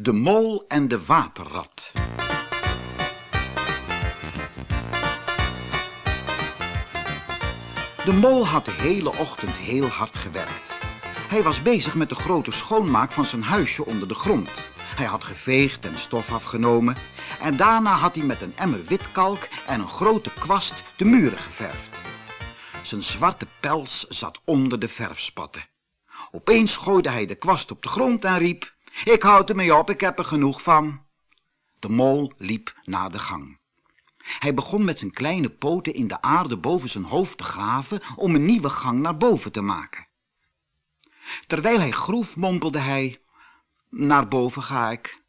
De mol en de waterrat. De mol had de hele ochtend heel hard gewerkt. Hij was bezig met de grote schoonmaak van zijn huisje onder de grond. Hij had geveegd en stof afgenomen. En daarna had hij met een emmer witkalk en een grote kwast de muren geverfd. Zijn zwarte pels zat onder de verfspatten. Opeens gooide hij de kwast op de grond en riep... Ik houd ermee op, ik heb er genoeg van. De mol liep naar de gang. Hij begon met zijn kleine poten in de aarde boven zijn hoofd te graven om een nieuwe gang naar boven te maken. Terwijl hij groef, mompelde hij, naar boven ga ik.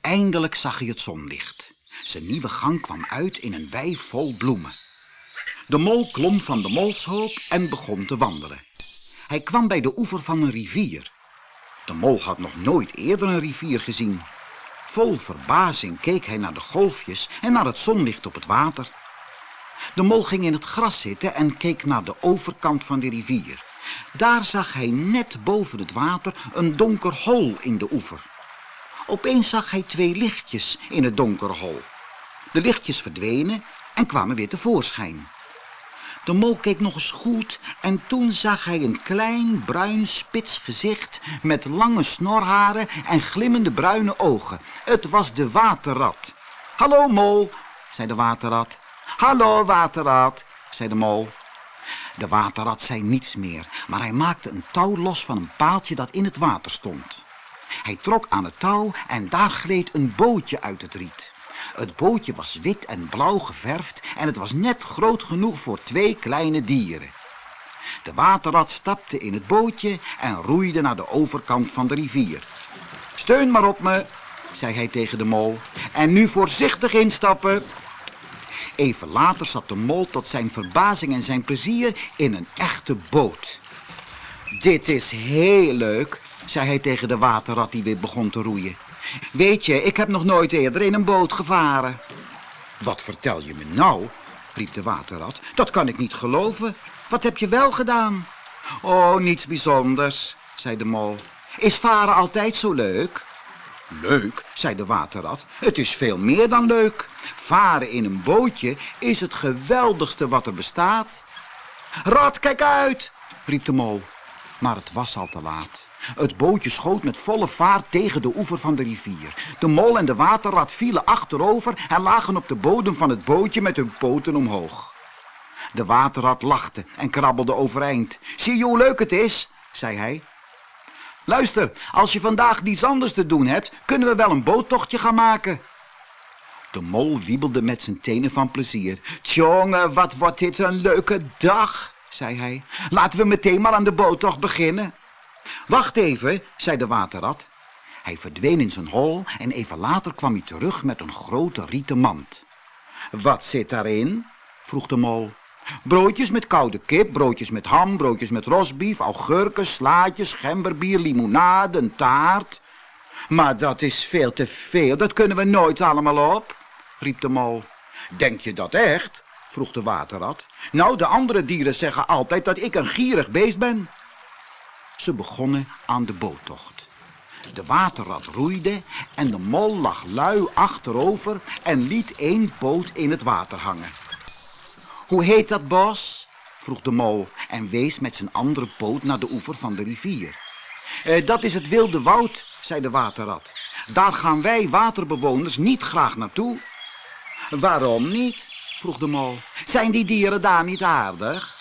Eindelijk zag hij het zonlicht. Zijn nieuwe gang kwam uit in een wei vol bloemen. De mol klom van de molshoop en begon te wandelen. Hij kwam bij de oever van een rivier. De mol had nog nooit eerder een rivier gezien. Vol verbazing keek hij naar de golfjes en naar het zonlicht op het water. De mol ging in het gras zitten en keek naar de overkant van de rivier. Daar zag hij net boven het water een donker hol in de oever. Opeens zag hij twee lichtjes in het donkere hol. De lichtjes verdwenen en kwamen weer tevoorschijn. De mol keek nog eens goed en toen zag hij een klein bruin spits gezicht met lange snorharen en glimmende bruine ogen. Het was de waterrat. Hallo mol, zei de waterrat. Hallo waterrat, zei de mol. De waterrat zei niets meer, maar hij maakte een touw los van een paaltje dat in het water stond. Hij trok aan het touw en daar gleed een bootje uit het riet. Het bootje was wit en blauw geverfd en het was net groot genoeg voor twee kleine dieren. De waterrat stapte in het bootje en roeide naar de overkant van de rivier. Steun maar op me, zei hij tegen de mol. En nu voorzichtig instappen. Even later zat de mol tot zijn verbazing en zijn plezier in een echte boot. Dit is heel leuk, zei hij tegen de waterrat die weer begon te roeien. Weet je, ik heb nog nooit eerder in een boot gevaren. Wat vertel je me nou? riep de waterrat. Dat kan ik niet geloven. Wat heb je wel gedaan? Oh, niets bijzonders, zei de mol. Is varen altijd zo leuk? Leuk, zei de waterrat. Het is veel meer dan leuk. Varen in een bootje is het geweldigste wat er bestaat. Rat, kijk uit, riep de mol. Maar het was al te laat. Het bootje schoot met volle vaart tegen de oever van de rivier. De mol en de waterrat vielen achterover en lagen op de bodem van het bootje met hun poten omhoog. De waterrat lachte en krabbelde overeind. Zie je hoe leuk het is, zei hij. Luister, als je vandaag niets anders te doen hebt, kunnen we wel een boottochtje gaan maken. De mol wiebelde met zijn tenen van plezier. Tjonge, wat wordt dit een leuke dag, zei hij. Laten we meteen maar aan de boottocht beginnen. Wacht even, zei de waterrat. Hij verdween in zijn hol en even later kwam hij terug met een grote rieten mand. Wat zit daarin? vroeg de mol. Broodjes met koude kip, broodjes met ham, broodjes met rosbief, augurken, slaatjes, gemberbier, limonade, een taart. Maar dat is veel te veel, dat kunnen we nooit allemaal op, riep de mol. Denk je dat echt? Vroeg de waterrat. Nou, de andere dieren zeggen altijd dat ik een gierig beest ben. Ze begonnen aan de boottocht. De waterrat roeide en de mol lag lui achterover en liet één poot in het water hangen. Hoe heet dat bos? vroeg de mol en wees met zijn andere poot naar de oever van de rivier. Eh, dat is het wilde woud, zei de waterrat. Daar gaan wij waterbewoners niet graag naartoe. Waarom niet? Vroeg de mol. Zijn die dieren daar niet aardig?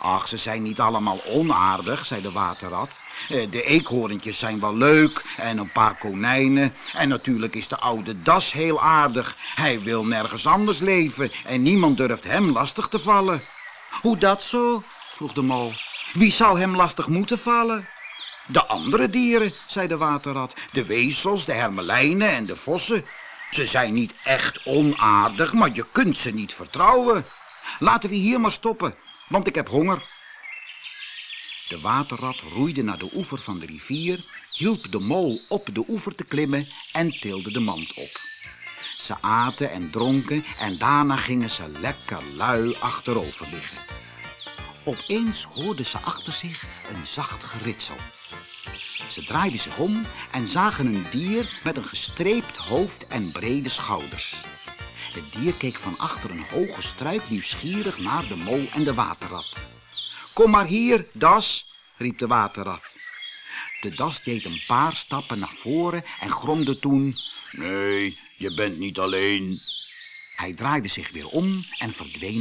Ach, ze zijn niet allemaal onaardig, zei de waterrat. Eh, de eekhoorntjes zijn wel leuk en een paar konijnen. En natuurlijk is de oude das heel aardig. Hij wil nergens anders leven en niemand durft hem lastig te vallen. Hoe dat zo? vroeg de mol. Wie zou hem lastig moeten vallen? De andere dieren, zei de waterrat. De wezels, de hermelijnen en de vossen. Ze zijn niet echt onaardig, maar je kunt ze niet vertrouwen. Laten we hier maar stoppen want ik heb honger. De waterrat roeide naar de oever van de rivier, hielp de mol op de oever te klimmen en tilde de mand op. Ze aten en dronken en daarna gingen ze lekker lui achterover liggen. Opeens hoorden ze achter zich een zacht geritsel. Ze draaiden zich om en zagen een dier met een gestreept hoofd en brede schouders. Het dier keek van achter een hoge struik nieuwsgierig naar de mol en de waterrat. Kom maar hier, Das, riep de waterrat. De das deed een paar stappen naar voren en gromde toen... Nee, je bent niet alleen. Hij draaide zich weer om en verdween